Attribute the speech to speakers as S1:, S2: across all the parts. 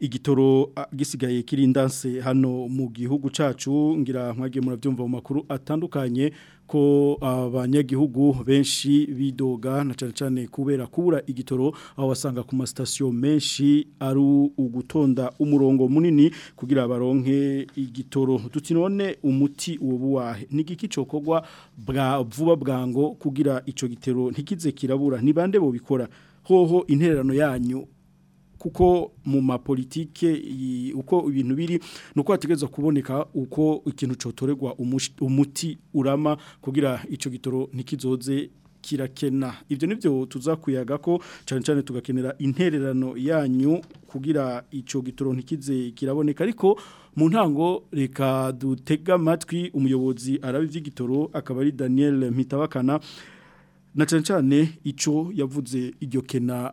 S1: igitoro ah, gisigaye kirindanse hano mu gihugu cacu ngira nkwagiye murabyumva mu makuru atandukanye ko ah, abanyagihugu benshi bidoga na cyane cyane kubera kubura igitoro aho wasanga ku masitasiyo menshi ari ugutonda umurongo munini kugira baronke igitoro tuti umuti uwo buwahe n'igiki cokogwa bwa vuba bwango kugira ico gitero ntikize kirabura ni bande bo bikora hoho intererano yanyu kuko mu mapolitike uko ibintu biri nuko hategereza kuboneka uko ikintu cotoregwa umuti urama kugira ico gitoro ntikizoze kirakena ibyo nibyo tuzakuyaga ko cyane cyane tugakenera intererano yanyu kugira icyo gitoro ntikize kiraboneka ariko mu ntango reka dutega amatwi umuyobozi araba iby'igitoro akaba ari daniel Mitabakana na cyane cyane icyo yavuze iryo kena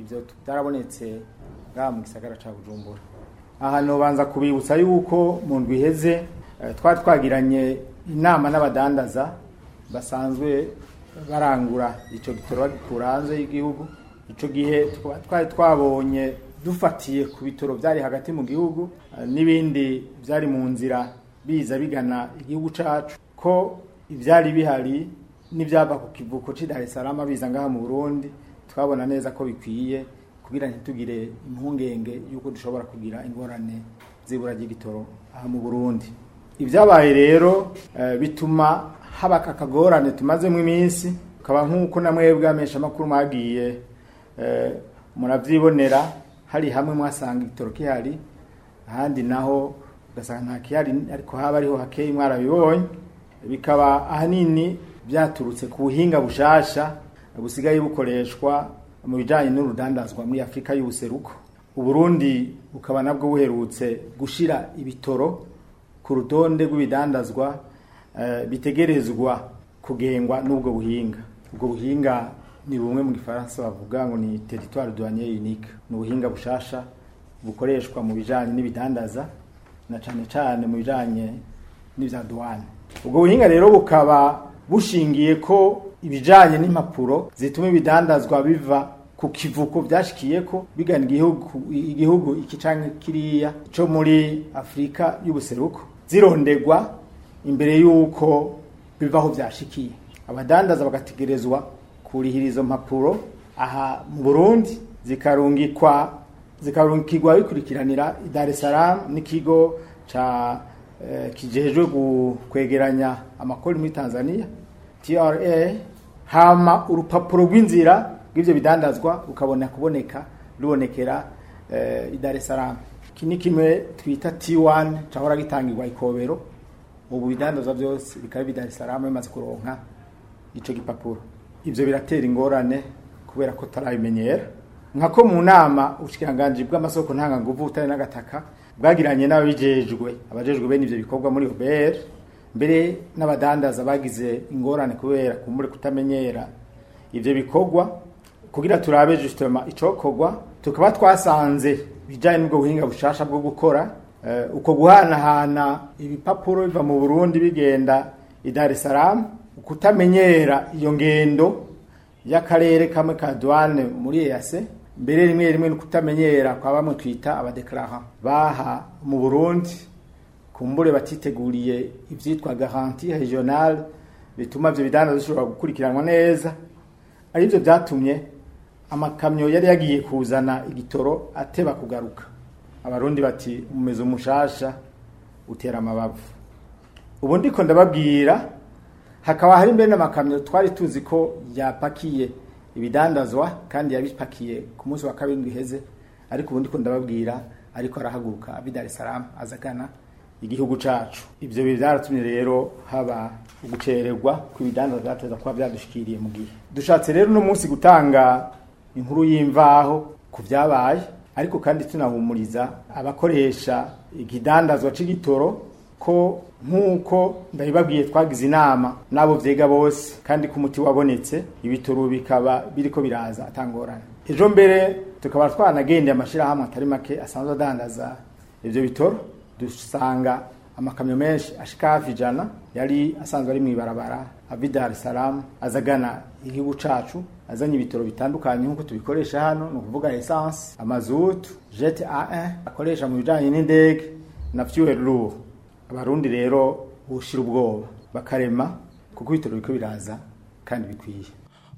S2: ibyo tutarabonetse bwa mu gisagara cya bujumbura aha ntubanza kubibutsa yuko mu ndwi iheze twari twagiranye inama n'abadandaza basanzwe barangura icyo bitoro babikura hanze y'igihugu icyo gihe twari twabonye dufatiye ku bitoro byari hagati mu gihugu eh, n'ibindi byari mu nzira biza bigana igihugu cyacu ko ibyari bihari n’ibyaba ku kivuko cy'idarisarama biza ngaha mu burundi twabona neza ko bikwiye kugira ntitugire impungenge y'uko dushobora kugira ingorane z'ibura ry'igitoro aha mu burundi ibyabaye rero eh, bituma haba tumaze mu iminsi kaba nk'uko namwe bwamesha amakuru mwagiye eh, murabyibonera hari hamwe mwasanga igitoro kihari ahandi naho ugasanga nta kihari ariko haba ariho hakeya mwarabibonye bikaba ahanini byaturutse ku buhinga bushasha busigaye bukoreshwa mu bijyanye n'urudandazwa muri afurika y'ubuseruko uburundi bukaba nabwo buherutse gushyira ibitoro ku rutonde rw'ibidandazwa eh, bitegerezwa kugengwa n'ubwo buhinga ubwo buhinga ni bumwe mu gifaransa bavuga ngo ni teritwari duwaniye unique ni ubuhinga bushasha bukoreshwa mu bijyanye n'ibidandaza na cyane cyane mu bijyanye n'ibya duwane ubwo buhinga rero bukaba bushingiye ko ibijyanye n'impapuro zituma ibidandazwa biva ku kivuko byashikiye ko bigana igihugu igihugu iki cyangwa kiriya cyo muri afurika y'ubuseruko zirondegwa imbere y'uko bivaho byashikiye abadandaza bagategerezwa kurihira izo mpapuro aha mu burundi zikarungikwa zikarungikirwa bikurikiranira Dar es Salaam n'ikigo ca eh, kijejwe kwegeranya amakori muri Tanzania TRA hama urupapuro rw'inzira rw'ivyo bidandazwa ukabona kuboneka rubonekera eh, Dar es Salaam iki kimwe twita tiwani cyahora gitangirwa ikobero ubu bidandaza byose bikaba bidari salamu bimaze kuronka icyo gipapuro ibyo biratera ingorane kubera ko tarabimenyera nka mu nama ubushikiranganji bw'amasoko ntanganguvu butare n'agataka bwagiranye n'ababijejwe abajejwe bene ibyo bikorwa muri obr mbere n'abadandaza bagize ingorane kubera kumure kutamenyera ibyo bikogwa kugira turabe justement icokorwa tukaba twasanze ibijyanye n'ubwo buhinga bushasha bwo gukora eh, uko guhanahana ibipapuro biva mu burundi bigenda i Dar es Salaam kutamenyera iyo ngendo y'akarere kamwe ka douane muri EAC mbere rimwe rimwe no kutamenyera kwa bamwe twita abadekaraha baha mu burundi ku kumbure batiteguriye ibyitwa garanti regionale bituma ibyo bidana bishobora gukurikiranwa neza ari aribyo byatumye amakamyo yari yagiye kuzana igitoro ateba kugaruka abarundi bati umeze umushasha utera amabavu ubu ndiko ndababwira hakaba hari mbere n'amakamyo twari tuzi ko yapakiye ibidandazwa kandi yabipakiye ku munsi wa kabiri iheze ariko ubu ndiko ndababwira ariko arahaguruka abidari salamu azagana igihugu cacu ivyo byaratumye rero haba ugucererwa kw'ibidandazwa byateza kuba byadushikiriye mu gihe dushatse rero no munsi gutanga inkuru y'imvaho ku byabaye ariko kandi tunahumuriza abakoresha igidandazwa c'igitoro ko nk'uko ndabibabwiye twagize inama n'abo byega bose kandi ko umuti wabonetse ibitoro bikaba biriko biraza atangorana ejo mbere tukaba twanagendeye amashyirahamwe atari make asanzwe adandaza ibyo bitoro dusanga amakamyo menshi ashika ijana yari asanzwe ari mu ibarabara ava i azagana igihugu cacu azanye ibitoro bitandukanye nk'uko tubikoresha hano ni ukuvuga esanse amazutu jeti a akoresha mu bijyanye n'indege na fiyuweri rubu abarundi rero ushyira ubwoba bakarema kuko ibitoro biriko biraza kandi bikwiye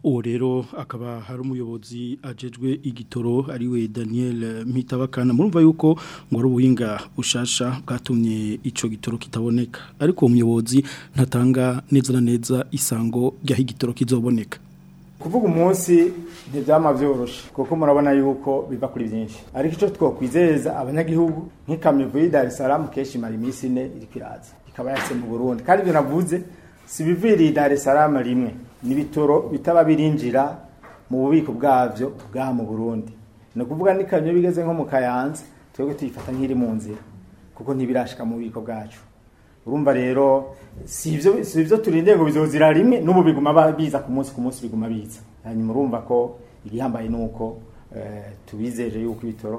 S1: uwo rero akaba hari umuyobozi agejwe igitoro ariwe daniel mitabakana murumva yuko ngo ari ubuhinga bushasha bwatumye icyo gitoro kitaboneka ariko uwo muyobozi ntatanga neza na neza isango ry'aho igitoro kizoboneka
S2: kuvuga umunsi ibyo byama byoroshe kuko murabona yuko biva kuri byinshi ariko icyo twakwizeza abanyagihugu nk'ikamyo ivuye i Dar es Salaam kenshi imara iminsi ine iriko iraza ikaba yase mu Burundi kandi ibyo navuze si biviriye i Dar rimwe ni bitoro bitaba birinjira mu bubiko bwabyo bwa mu Burundi ni ukuvuga n'ikamyo bigeze nko mu Kayanza twebwe tuyifata nk'iri mu nzira kuko ntibirashika mu bubiko bwacu urumva rero si ibyo turindiye ngo bizozira rimwe n'ubu biguma biza ku munsi ku munsi biguma biza hanyuma urumva ko ibihambaye nuko eh, tubizeje yuko ibitoro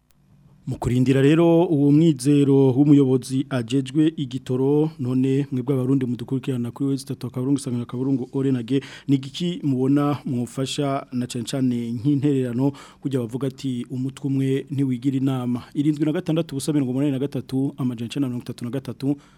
S2: mu
S1: kurindira rero uwo mwizero w'umuyobozi agejwe igitoro none mwebwe abarundi mudukurikirana kuri wese itatu akaburungu isangano akaburungu orenage ni igiki mubona mwufasha na cyane nk'intererano kujya bavuga ati umutwe umwe ntiwigira inama irindwi na gatandatu ubusa mirongo na gatatu amajana icyenda mirongo itatu na gatatu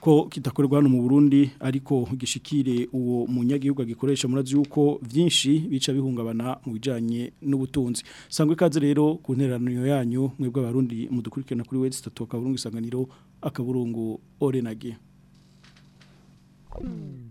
S1: ko kitakorerwa hano mu Burundi ariko gishikire uwo munyagihugu gikoresha murazi yuko byinshi bica bihungabana mu bijanye n'ubutunzi sangwe kaze rero ku nteraniro yanyu mwebwe abarundi mudukurikirana kuri website burungu isanganiro akaburungu orenage
S3: mm.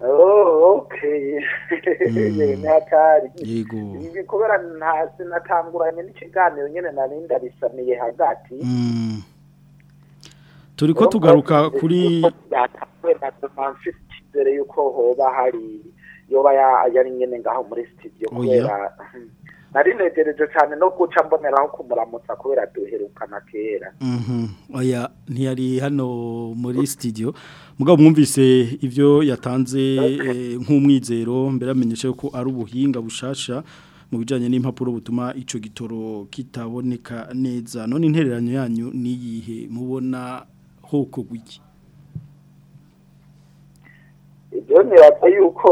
S4: oh, hmm. kubera natanguranye n'ikiganiro nyine nari ndabisaniye hagati
S3: hmm. turi ko oh, tugaruka kuri
S4: mbere y'uko hoba hari yoba yari nyine ngaho muri
S3: sitidiyo
S4: kubera hmm, nari negereje cyane no guca mboneraho kumuramutsa kubera duherukana kera
S3: mhm. oya ntiyari hano muri sitidiyo mugabo mwumvise ibyo yatanze eh, nk'umwizero mbere yamenyesha ko ari ubuhinga bushasha mu bijyanye n'impapuro butuma icyo gitoro kitaboneka neza none intererano yanyu niyihe mubona hoko guke
S4: ibyo ntibaza yuko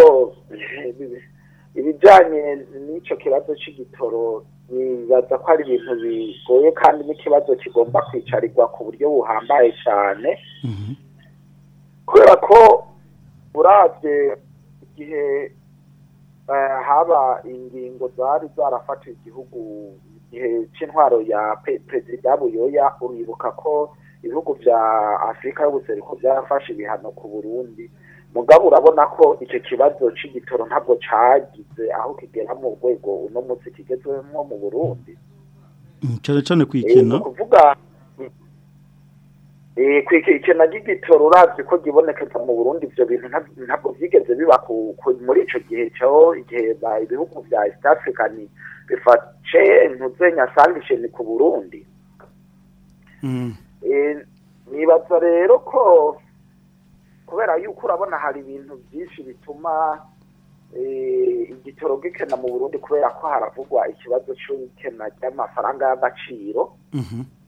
S4: ibijyanye n'icyo kibazo cy'igitoro bibaza ko ari ibintu bigoye kandi n'ikibazo kigomba kwicarirwa ku buryo buhambaye cyane mhm. kubera ko burabye igihe eh, haba ingingo zari zarafatiwe igihugu igihe cy'intwaro ya perezida buyoya uribuka ko ibihugu bya afurika y'ubuseruko byarafashe ibihano ku burundi mugabo urabona ko icyo kibazo cy'igitoro ntabwo cyagize aho kigera mu rwego uno munsi kigezemo mu burundi
S3: mm, cyane
S4: cyane ku
S3: ikena
S4: eh, eh, ku ikena ry'igitoro urabye ko gibonekeza mu burundi ibyo bintu ntabwo byigeze biba muri icyo gihe cyo igihe ibihugu bya east africa bifashe ntuzenya ni ku burundi
S3: mm.
S4: eh, nibaza rero ko kubera yuko urabona hari ibintu byinshi bituma eh, igitoro gikena mu burundi kubera ko haravugwa ikibazo cy'ikena ry'amafaranga y'agaciro
S3: mhm.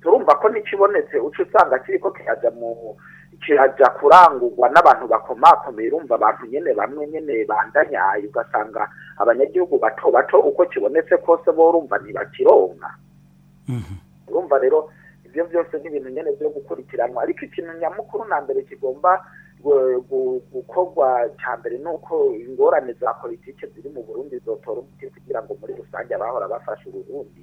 S4: turumva ko n'ikibonetse uca usanga kiri ko kirajya mu kirajya kurangurwa n'abantu bakomakomeye urumva abantu nyine bamwe nyine bandanyaye ugasanga abanyagihugu bato bato uko kibonetse kose bo urumva ntibakironka mm-hmm. urumva rero ibyo byose ni ibintu nyine byo gukurikiranwa ariko ikintu nyamukuru na mbere kigomba gukorwa cya mbere ni uko ingorane za politiki ziri mu burundi zotora umuti kugira ngo muri rusange abahora bafashe uburundi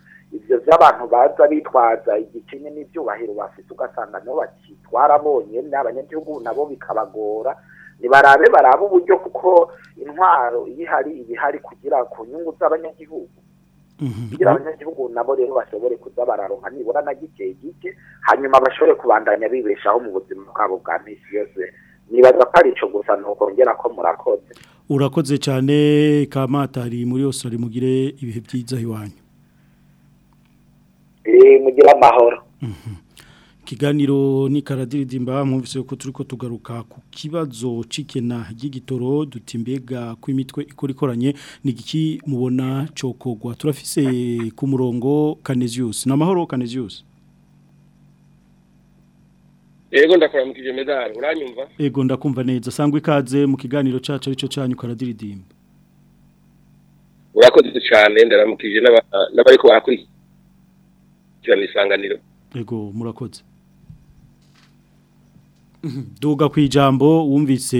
S4: ibyo by'abantu baza bitwaza igikenye n'ibyubahiro bafite ugasanga nabo bakitwara bonyine abanyagihugu nabo bikabagora ntibarabe barabe uburyo kuko intwaro iyo ihari iba ihari kugira ku nyungu z'abanyagihugu Mm-hmm. kugira abanyagihugu nabo rero bashobore kuza bararonka nibura na gike gike hanyuma bashobore kubandanya bibeshaho mu buzima bwabo bwa minsi yose nibaza ko ari icyo gusa ntukongera ko murakoze
S1: urakoze cyane kamatari muri yose ari mugire ibihe byiza iwanyu
S4: eh, mugira amahoro mm-hmm.
S1: kiganiro ni karadiridimba mwumvise ko turi tugaruka ku kibazo cikena ry'igitoro dutimbega ku imitwe ikora ikoranye ni giki mubona cokogwa turafise ku murongo Canesius na mahoro Canesius
S5: Ego ndakuramukije medal uranyumva
S1: Ego ndakumva neza sangwe ikaze mu kiganiro cacu arico canyu karadiridimba
S5: Urakoze cyane ndaramukije n'abariko bakurikirana isanganiro
S1: Ego murakoze duga ku ijambo wumvise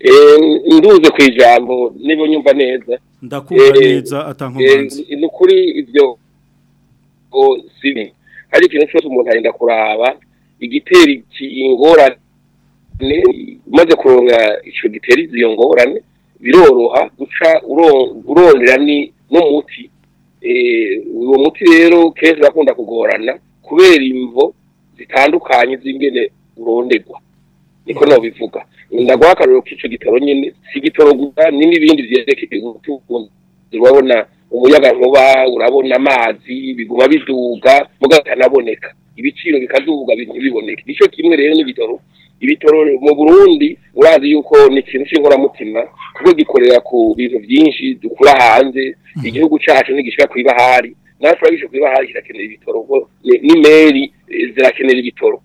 S5: eh, nduze ku ijambo niba nyumva neza
S1: ndakumva
S5: eh,
S1: neza atankomanze
S5: eh, ni ukuri ibyo sibi hari ikintu cyose umuntu arenda kuraba igitera ingorane umaze kuronga icyo gitera izo ngorane biroroha guca urondera n'umuti uwo muti rero kenshi urakunda kugorana kubera imvo zitandukanye z'ingene urondegwa niko bivuga ndaguha akarero k'icyo gitabo nyine si igitabo gusa n'ibindi byerekeye ubutunzi urabona umuyaga nkuba urabona amazi biguma biduga bitanaboneka ibiciro bikaduga biboneka nicyo kimwe rero n'ibitaro ibitaro mu burundi urazi yuko ni ikintu cy'inkoramutima kuko gikorera ku bintu byinshi dukura hanze hmm. igihugu cyacu ntigishyira ku ibahari natwe urabishe ku ibahari kirakenera ibitoro ni meri eh, zirakenera ibitoro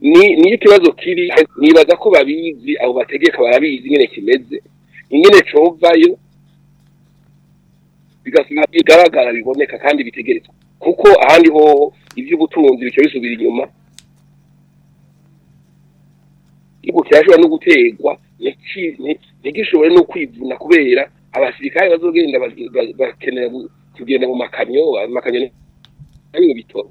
S5: niyo ikibazo kiri nibaza ko babizi abo bategeka barabizi nyine kimeze ingene covayo bigaragara biboneka kandi bitegerezwa kuko ahandi ho iby'ubutunzi bica bisubira inyuma igihugu kirashobora no guterwa ntigishobore no kwivuna kubera abasirikare bazogenda bakenera kugenda mu makamyo amakamyo ari mu bitoro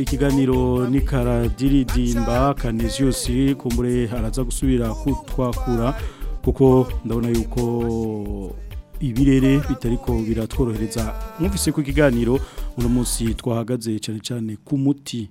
S1: ikiganiro ni karadiridimba kaneziyose kumbure araza gusubira kutwakura kuko ndabona yuko ibirere bitariko biratworohereza mwumvise ko ikiganiro uno munsi twahagaze cyane cyane ku muti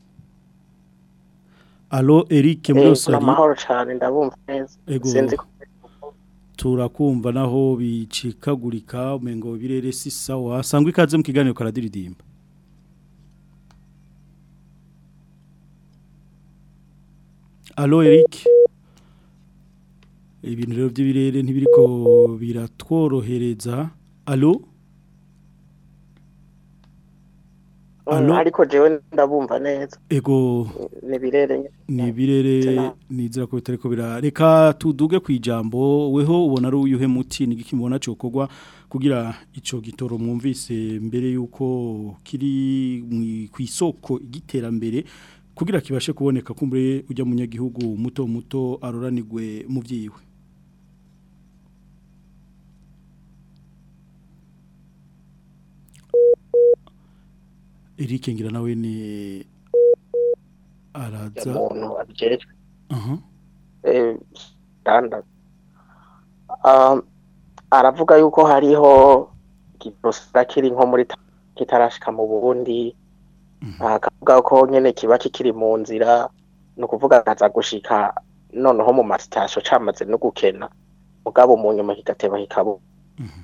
S1: Allo Eric muri
S6: eh,
S1: Australia
S6: Namahoro cyane ndabumva neza sinzi
S1: turakumva naho bicikagurika umengo birere sisa wasangwa ikaze mu kiganiro karadiridimba Allo Eric ibintu rero by'ibirere ntibiriko biratworohereza allo mm, allo
S6: ariko jewe ndabumva neza
S1: ego nibirere nibirere nizira ko bitariko birareka tuduge kwijambo weho ubona ari uyuhe muti nigiki mubona cyo kogwa kugira ico gitoro mwumvise mbere yuko kiri kwisoko igiterambere kugira kibashe kuboneka kumbure ujya munyagihugu muto muto aruranirwe mu byiwe Eric ngira nawe ni araza
S6: umuntu abyejwe
S1: aha
S6: eh tanda um ah, aravuga yuko hariho kiprostakiri nko muri kitarashika mu Burundi Mm-hmm. akavuga ah, ko nyine kiba kikiri mu nzira ni ukuvuga akaza gushika noneho mu masitasyo cyamaze no gukena mugabo mu nyuma kigateba kikabo mm-hmm.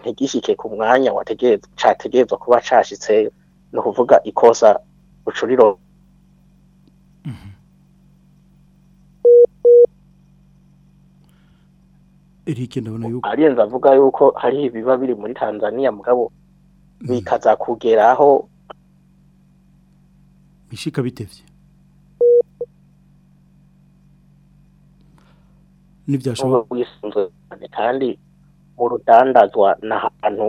S6: ntigishyike ku mwanya cyategerezwa kuba cyashyitseyo ni ukuvuga ikosa ucuriro
S1: mm-hmm.
S6: Eric avuga yuko hari ibiba biri muri Tanzania mugabo mm-hmm. bikaza kugeraho
S1: bishika bitevye
S6: ntibyashoboka bwisunzwe kandi mu rudandazwa ni ahantu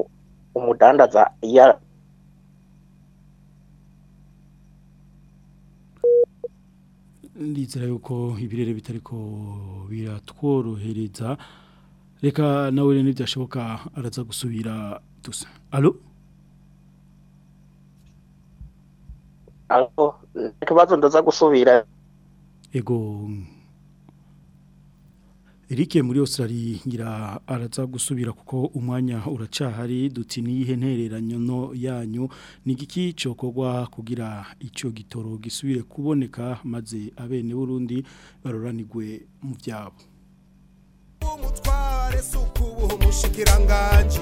S6: umudandaza iya
S1: ndizera yuko ibirere bitari ko biratworohereza reka nawe rero ntibyashoboka araza gusubira dusa alo
S6: alo reka ndaza gusubira
S1: ego Eric muri Australia ngira araza gusubira kuko umwanya uracahari duti niyihe ntereranyo no yanyu nigiki cokogwa kugira icyo gitoro gisubire kuboneka maze abene Burundi baroranigwe mu byabo
S7: umutware
S8: sukubu umushikiranganje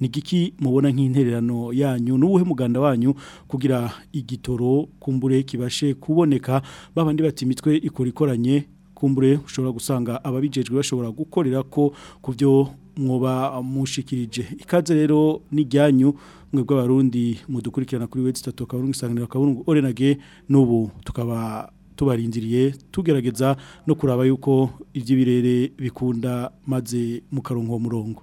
S8: nigiki mubona nk'intererano yanyu n'ubuhe muganda wanyu kugira igitoro kumbure kibashe kuboneka babandi bati imitwe ikora ikoranye kumbure ushobora gusanga ababijejwe bashobora gukorera ko ku byo mwoba mushikirije ikaze rero n'ijyanyu mwe bw'abarundi mudukurikirana kuri wese itatu akaburungu isanganiro akaburungu orenage n'ubu tukaba tubarindiriye tugerageza no kuraba yuko iby'ibirere bikunda maze mukarongo murongo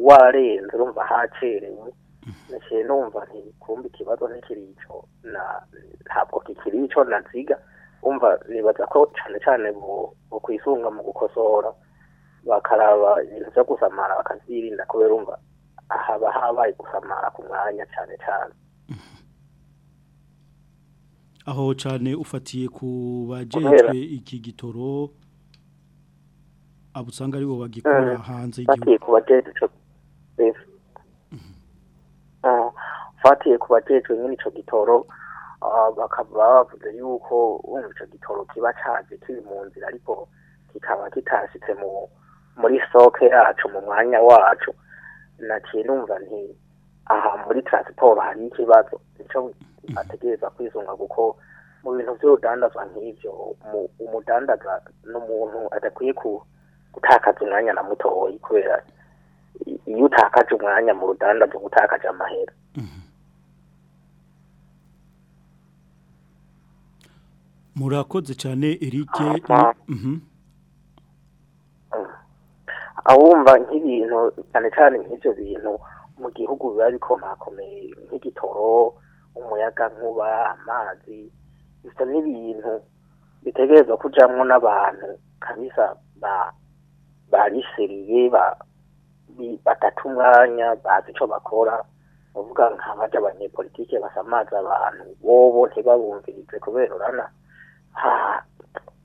S4: warenze urumva hacerewe mhm. nashye numva ntikumva ikibazo ntikiri icyo na ntabwo kikiri ico naziga umva nibaza ko cyane cane bo kwisunga mu gukosora bakaraba ibintu byo gusamara bakavyirinda kubera umva haba habaye gusamara ku mwanya cyane cyane
S1: aho cyane ufatiye ku bajejwe iki gitoro abo ari aribo bagikora eh, hanze
S4: fatiye ku bajejwe nyine icyo gitoro ah, bakaba bavuze yuko wumva icyo gitoro kiba cyaje kiri mu nzira ariko kikaba mu muri soke yacu mu mwanya wacu naciye numva nti aha muri transport hari ikibazo nicyo mhm. ategereza kwizunga kuko mu bintu by'urudandazwa nk'ibyo umudandaza n'umuntu umuntu adakwiye kuba gutakaza umwanya na mutoyi kubera iyo utakaje umwanya mu rudanda byo gutakaje amahera mm-hmm.
S1: murakoze cyane erike
S4: ah,
S1: mm-hmm. ah. ah.
S4: awumva nk'ibintu cyane cyane nk'ibyo bintu mu gihugu biba bikomakomeye nk'igitoro umuyaga nkuba amazi ibyo ni ibintu bitegereza kujyamo n'abantu kabisa ba bariseriye batatunganya bazi icyo bakora bavuga nka bajya abanyepolitike basamaza abantu bobo ntibabumvirize kubera urana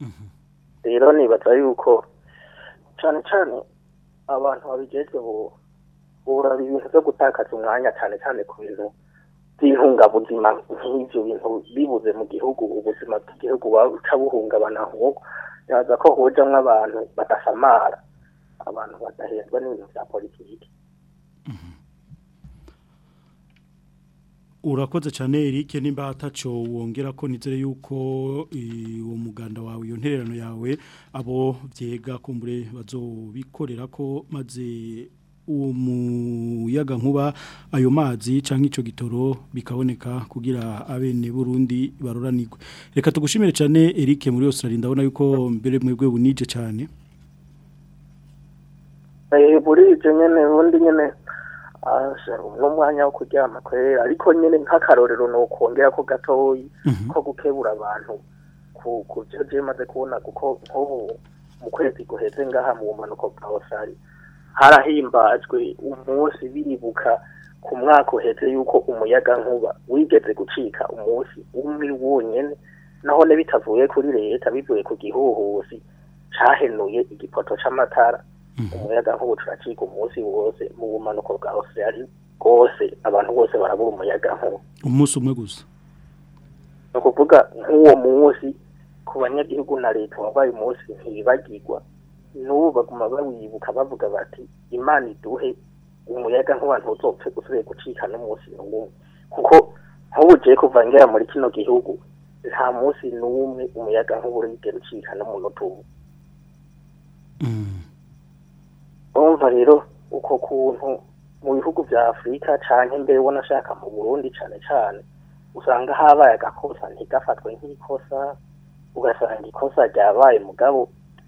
S4: mhm. rero nibaza yuko cyane cyane abantu babigezwe buraba ibintu byo gutakaza umwanya cyane cyane ku bintu by'ihungabuzima nk'ibyo bintu bibuze mu gihugu ubuzima bw'igihugu buca buhungabana nk'uko yaza ko hujamwo abantu badasamara abantu badahezwa n'ibintu bya politiki mm-hmm.
S1: urakoze cyane Eric nimba ataco wongera ko nizere yuko uwo muganda wawe iyo ntererano yawe abo byega kumbure bazobikorera ko maze uwo muyaga nkuba ayo mazi cyangwa icyo gitoro bikaboneka kugira abene Burundi baroranirwe reka tugushimire cyane Eric muri yose ndabona yuko mbere mwebwe bunije cyane
S4: muri ibyo nyine ubundi nyine n'umwanya wo kuryama kweri ariko nyine nk'akarorero ni ukongera ko gatoyi mm-hmm. ko gukebura abantu ku byo byemaze kubona kuko nk'ubu mu kwezi guheze ngaha mu bumanuko bwa osari harahimbajwe umunsi biribuka ku mwaka uhetse yuko umuyaga nkuba wigeze gucika umunsi umwe wonyine naho bitavuye kuri leta bivuye ku gihuhusi cyahenuye igipoto cy'amatara Mm-hmm. umuyagankuba turacika umunsi wose mu bumanuko bwa osirali rwose abantu bose barabura umuyagankuba
S1: umunsi umwe gusa
S4: ni ukuvuga nk'uwo munsi ku banyagihugu na leta wabaye umunsi ntibagirwa n'ubu baguma bawibuka bavuga bati imana iduhe umuyaga nk'abantu uzopfe usubiye gucika n'umunsi n'umwe kuko nk'ubugiye kuva ngera muri kino gihugu nta munsi n'umwe umuyaga nk'ubu ucika n'umunota umwe urumva rero uko kuntu mu bihugu bya afurika cyane mbere ubona ashaka mu burundi cyane cyane usanga habaye agakosa ntigafatwe nk'ikosa ugasanga ikosa ryabaye mugabo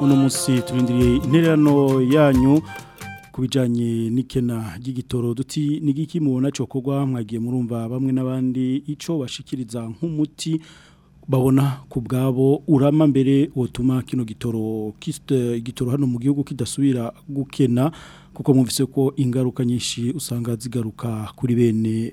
S1: uno munsi turindiriye intererano yanyu ku bijyanye n'ikena ry'igitoro duti ni giki mubona cyo kugwa mwagiye murumva bamwe n'abandi icyo bashikiriza nk'umuti babona ku bwabo urama mbere wotuma kino gitoro igitoro hano mu gihugu kidasubira gukena kuko muvise ko ingaruka nyinshi usanga zigaruka kuri bene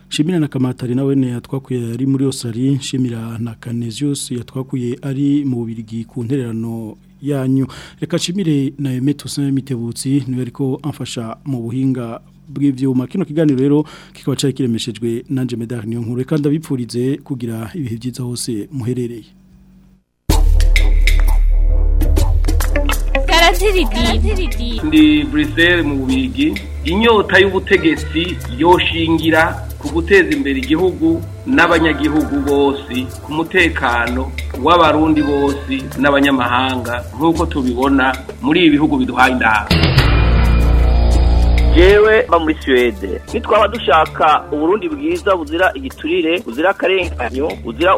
S1: nshimira na kamatari nawe ne yatwakuye ari muri osirali nshimira na kaneziyusi yatwakuye ari mu bubirigi ku ntererano yanyu reka nshimire na emeti usanzwe mitebutsi ariko amfasha mu buhinga bw'ivyuma kino kiganiro rero kikaba cyari kiremeshejwe na Jemedar niyo nkuru kandi abipfurize kugira ibihe byiza hose muherereye
S9: ndi Brussels mu bigi inyota y'ubutegetsi yoshingira ku guteza imbere igihugu n'abanyagihugu bose ku mutekano w'abarundi bose n'abanyamahanga nk'uko tubibona muri ibi bihugu biduhaye inama
S10: jewe mba muri suwede nitwaba dushaka uburundi bwiza buzira igiturire buzira akarenganyo buzira